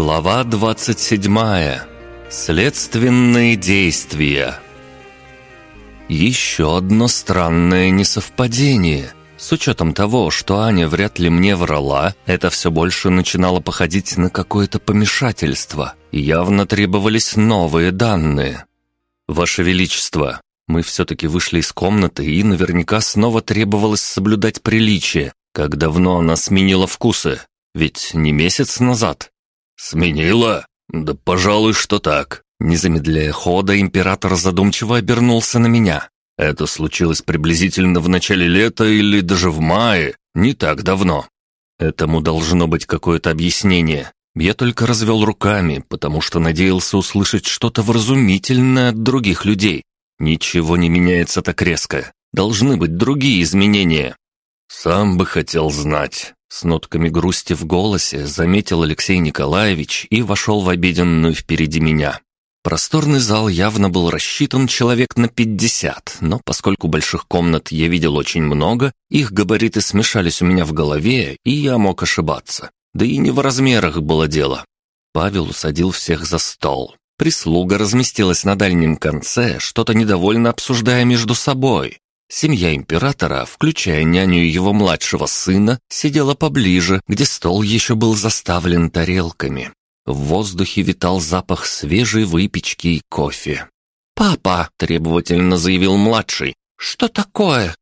Глава 27. Следственные действия. Еще одно странное несовпадение. С учетом того, что Аня вряд ли мне врала, это все больше начинало походить на какое-то помешательство, и явно требовались новые данные. «Ваше Величество, мы все-таки вышли из комнаты, и наверняка снова требовалось соблюдать приличие. Как давно она сменила вкусы? Ведь не месяц назад. «Сменила? Да, пожалуй, что так». Не замедляя хода, император задумчиво обернулся на меня. «Это случилось приблизительно в начале лета или даже в мае, не так давно». Этому должно быть какое-то объяснение. Я только развел руками, потому что надеялся услышать что-то вразумительное от других людей. Ничего не меняется так резко. Должны быть другие изменения. «Сам бы хотел знать», с нотками грусти в голосе заметил Алексей Николаевич и вошел в обеденную впереди меня. Просторный зал явно был рассчитан человек на пятьдесят, но поскольку больших комнат я видел очень много, их габариты смешались у меня в голове, и я мог ошибаться. Да и не в размерах было дело. Павел усадил всех за стол. Прислуга разместилась на дальнем конце, что-то недовольно обсуждая между собой. Семья императора, включая няню и его младшего сына, сидела поближе, где стол еще был заставлен тарелками. В воздухе витал запах свежей выпечки и кофе. «Папа!» – требовательно заявил младший. «Что такое?»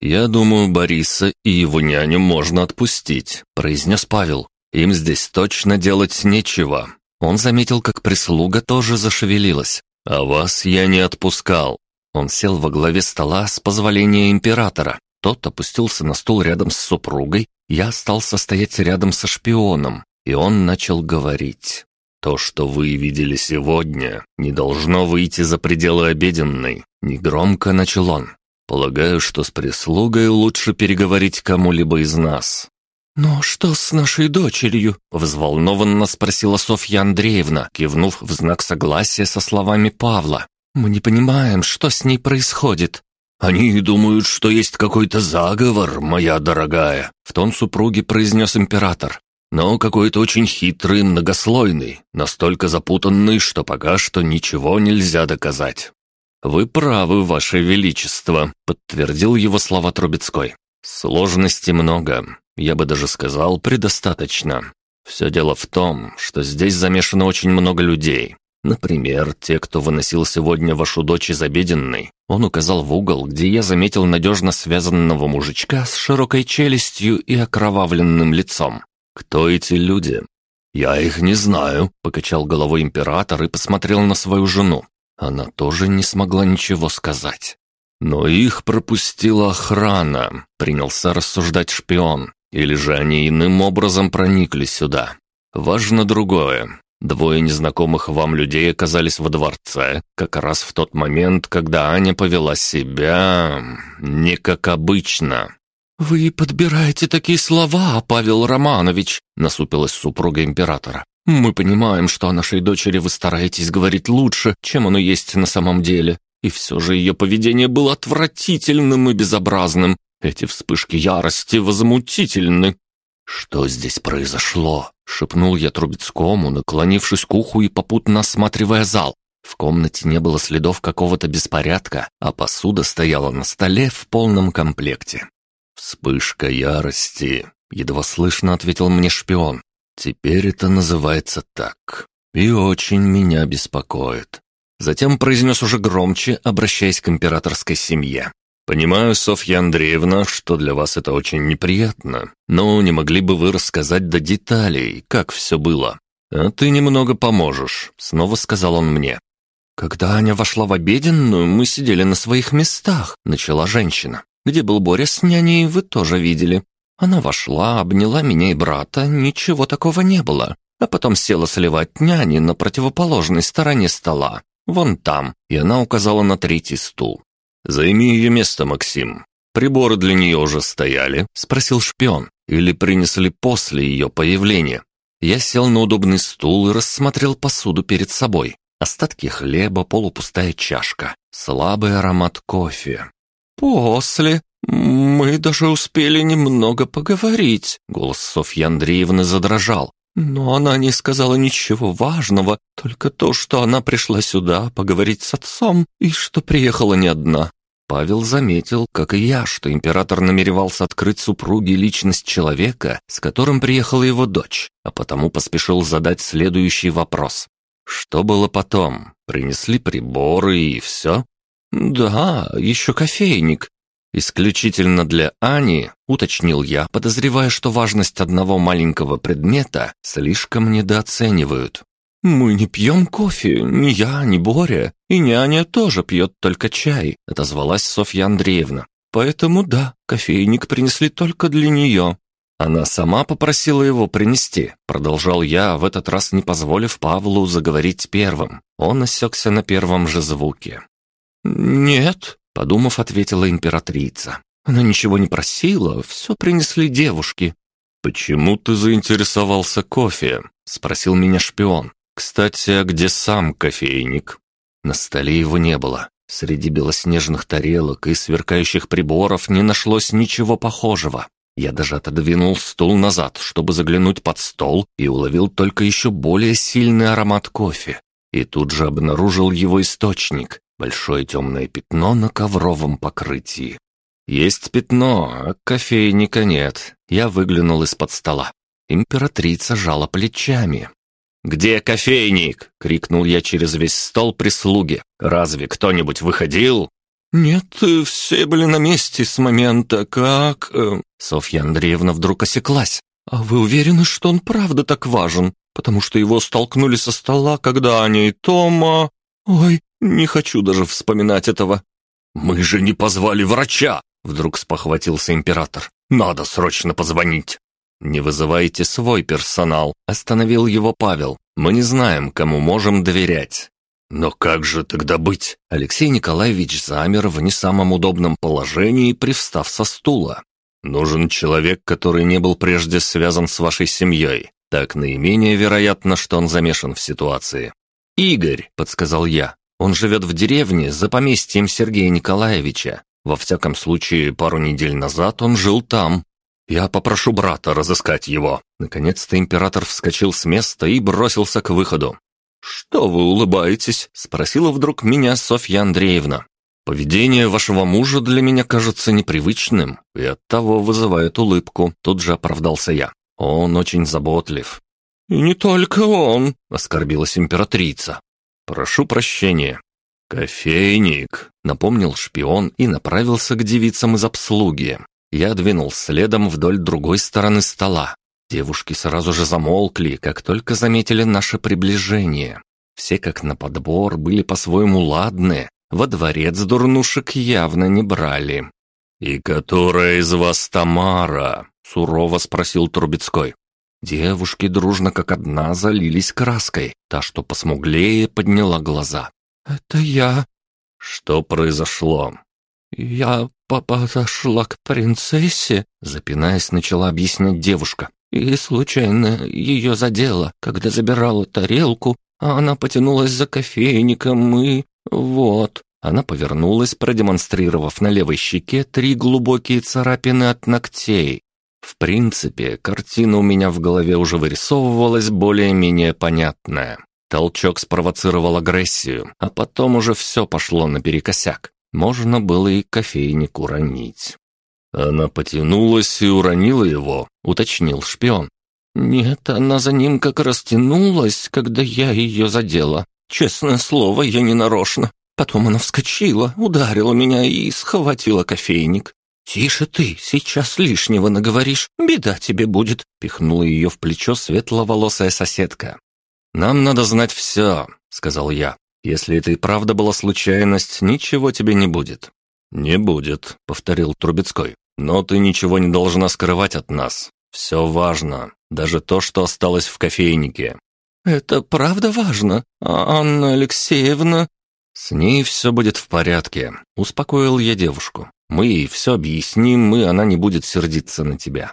«Я думаю, Бориса и его няню можно отпустить», – произнес Павел. «Им здесь точно делать нечего». Он заметил, как прислуга тоже зашевелилась. «А вас я не отпускал. Он сел во главе стола с позволения императора. Тот опустился на стул рядом с супругой, я остался стоять рядом со шпионом, и он начал говорить. «То, что вы видели сегодня, не должно выйти за пределы обеденной», — негромко начал он. «Полагаю, что с прислугой лучше переговорить кому-либо из нас». «Но что с нашей дочерью?» — взволнованно спросила Софья Андреевна, кивнув в знак согласия со словами Павла. Мы не понимаем, что с ней происходит. Они думают, что есть какой-то заговор, моя дорогая, в тон супруги произнес император. Но какой-то очень хитрый, многослойный, настолько запутанный, что пока что ничего нельзя доказать. «Вы правы, Ваше Величество», — подтвердил его слова Трубецкой. «Сложностей много, я бы даже сказал, предостаточно. Все дело в том, что здесь замешано очень много людей, Например, те, кто выносил сегодня вашу дочь из обеденной. Он указал в угол, где я заметил надежно связанного мужичка с широкой челюстью и окровавленным лицом. Кто эти люди? «Я их не знаю», — покачал головой император и посмотрел на свою жену. Она тоже не смогла ничего сказать. «Но их пропустила охрана», — принялся рассуждать шпион. «Или же они иным образом проникли сюда. Важно другое. Двое незнакомых вам людей оказались во дворце, как раз в тот момент, когда Аня повела себя... не как обычно». «Вы подбираете такие слова, Павел Романович», — насупилась супруга императора. «Мы понимаем, что о нашей дочери вы стараетесь говорить лучше, чем оно есть на самом деле. И все же ее поведение было отвратительным и безобразным. Эти вспышки ярости возмутительны. «Что здесь произошло?» — шепнул я Трубецкому, наклонившись к уху и попутно осматривая зал. В комнате не было следов какого-то беспорядка, а посуда стояла на столе в полном комплекте. «Вспышка ярости», — едва слышно ответил мне шпион. «Теперь это называется так. И очень меня беспокоит». Затем произнес уже громче, обращаясь к императорской семье. «Понимаю, Софья Андреевна, что для вас это очень неприятно, но не могли бы вы рассказать до деталей, как все было? А ты немного поможешь», — снова сказал он мне. «Когда Аня вошла в обеденную, мы сидели на своих местах», — начала женщина. «Где был Боря с няней, вы тоже видели. Она вошла, обняла меня и брата, ничего такого не было. А потом села сливать няни на противоположной стороне стола. Вон там, и она указала на третий стул. «Займи ее место, Максим. Приборы для нее уже стояли?» — спросил шпион. «Или принесли после ее появления?» Я сел на удобный стул и рассмотрел посуду перед собой. Остатки хлеба, полупустая чашка, слабый аромат кофе. «После. Мы даже успели немного поговорить», — голос Софьи Андреевны задрожал. Но она не сказала ничего важного, только то, что она пришла сюда поговорить с отцом и что приехала не одна. Павел заметил, как и я, что император намеревался открыть супруге личность человека, с которым приехала его дочь, а потому поспешил задать следующий вопрос. Что было потом? Принесли приборы и все? Да, еще кофейник. Исключительно для Ани, уточнил я, подозревая, что важность одного маленького предмета слишком недооценивают. «Мы не пьем кофе, ни я, ни Боря, и няня тоже пьет только чай», — отозвалась Софья Андреевна. «Поэтому да, кофейник принесли только для нее». Она сама попросила его принести, продолжал я, в этот раз не позволив Павлу заговорить первым. Он осекся на первом же звуке. «Нет», — подумав, ответила императрица. «Она ничего не просила, все принесли девушки». «Почему ты заинтересовался кофе?» — спросил меня шпион. «Кстати, а где сам кофейник?» На столе его не было. Среди белоснежных тарелок и сверкающих приборов не нашлось ничего похожего. Я даже отодвинул стул назад, чтобы заглянуть под стол, и уловил только еще более сильный аромат кофе. И тут же обнаружил его источник — большое темное пятно на ковровом покрытии. Есть пятно, а кофейника нет. Я выглянул из-под стола. Императрица жала плечами. «Где кофейник?» — крикнул я через весь стол прислуги. «Разве кто-нибудь выходил?» «Нет, все были на месте с момента, как...» э, Софья Андреевна вдруг осеклась. «А вы уверены, что он правда так важен? Потому что его столкнули со стола, когда Аня и Тома... Ой, не хочу даже вспоминать этого». «Мы же не позвали врача!» Вдруг спохватился император. «Надо срочно позвонить!» «Не вызывайте свой персонал», — остановил его Павел. «Мы не знаем, кому можем доверять». «Но как же тогда быть?» Алексей Николаевич замер в не самом удобном положении, привстав со стула. «Нужен человек, который не был прежде связан с вашей семьей. Так наименее вероятно, что он замешан в ситуации». «Игорь», — подсказал я. «Он живет в деревне за поместьем Сергея Николаевича. Во всяком случае, пару недель назад он жил там». «Я попрошу брата разыскать его». Наконец-то император вскочил с места и бросился к выходу. «Что вы улыбаетесь?» — спросила вдруг меня Софья Андреевна. «Поведение вашего мужа для меня кажется непривычным и оттого вызывает улыбку», — тут же оправдался я. «Он очень заботлив». «И не только он», — оскорбилась императрица. «Прошу прощения». «Кофейник», — напомнил шпион и направился к девицам из обслуги. Я двинул следом вдоль другой стороны стола. Девушки сразу же замолкли, как только заметили наше приближение. Все как на подбор были по-своему ладны, во дворец дурнушек явно не брали. «И которая из вас Тамара?» — сурово спросил Трубецкой. Девушки дружно как одна залились краской. Та, что посмуглее, подняла глаза. «Это я». «Что произошло?» «Я подошла к принцессе», — запинаясь, начала объяснять девушка. «И случайно ее задела, когда забирала тарелку, а она потянулась за кофейником и... вот». Она повернулась, продемонстрировав на левой щеке три глубокие царапины от ногтей. В принципе, картина у меня в голове уже вырисовывалась более-менее понятная. Толчок спровоцировал агрессию, а потом уже все пошло наперекосяк. Можно было и кофейник уронить. Она потянулась и уронила его, уточнил шпион. Нет, она за ним как растянулась, когда я ее задела. Честное слово, я не нарочно. Потом она вскочила, ударила меня и схватила кофейник. «Тише ты, сейчас лишнего наговоришь, беда тебе будет», — пихнула ее в плечо светловолосая соседка. «Нам надо знать все», — сказал я. Если это и правда была случайность, ничего тебе не будет». «Не будет», — повторил Трубецкой. «Но ты ничего не должна скрывать от нас. Все важно, даже то, что осталось в кофейнике». «Это правда важно, а Анна Алексеевна...» «С ней все будет в порядке», — успокоил я девушку. «Мы ей все объясним, и она не будет сердиться на тебя».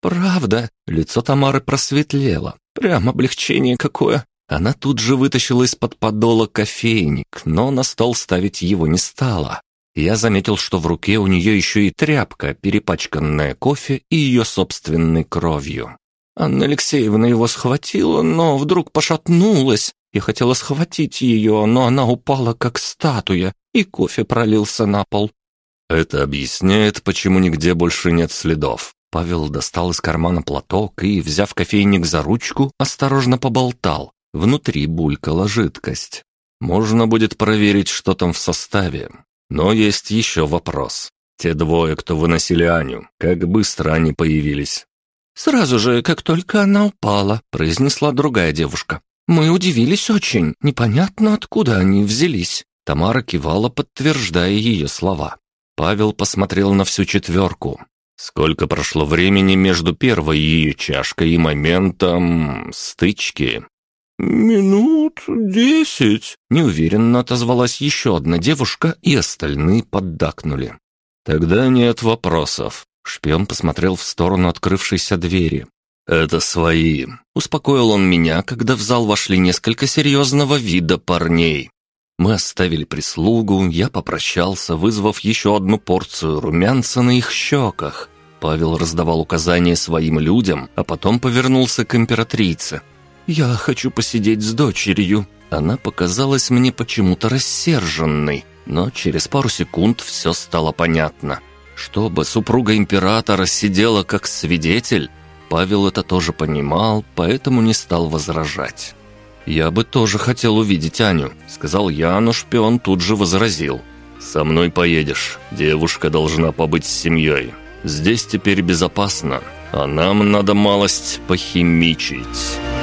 «Правда?» — лицо Тамары просветлело. «Прям облегчение какое. Она тут же вытащила из-под подола кофейник, но на стол ставить его не стала. Я заметил, что в руке у нее еще и тряпка, перепачканная кофе и ее собственной кровью. Анна Алексеевна его схватила, но вдруг пошатнулась. Я хотела схватить ее, но она упала как статуя, и кофе пролился на пол. Это объясняет, почему нигде больше нет следов. Павел достал из кармана платок и, взяв кофейник за ручку, осторожно поболтал. Внутри булькала жидкость. Можно будет проверить, что там в составе. Но есть еще вопрос. Те двое, кто выносили Аню, как быстро они появились? «Сразу же, как только она упала», — произнесла другая девушка. «Мы удивились очень. Непонятно, откуда они взялись». Тамара кивала, подтверждая ее слова. Павел посмотрел на всю четверку. Сколько прошло времени между первой ее чашкой и моментом стычки? «Минут десять», — неуверенно отозвалась еще одна девушка, и остальные поддакнули. «Тогда нет вопросов». Шпион посмотрел в сторону открывшейся двери. «Это свои», — успокоил он меня, когда в зал вошли несколько серьезного вида парней. Мы оставили прислугу, я попрощался, вызвав еще одну порцию румянца на их щеках. Павел раздавал указания своим людям, а потом повернулся к императрице. «Я хочу посидеть с дочерью». Она показалась мне почему-то рассерженной, но через пару секунд все стало понятно. Чтобы супруга императора сидела как свидетель, Павел это тоже понимал, поэтому не стал возражать. «Я бы тоже хотел увидеть Аню», — сказал я, но шпион тут же возразил. «Со мной поедешь. Девушка должна побыть с семьей. Здесь теперь безопасно, а нам надо малость похимичить».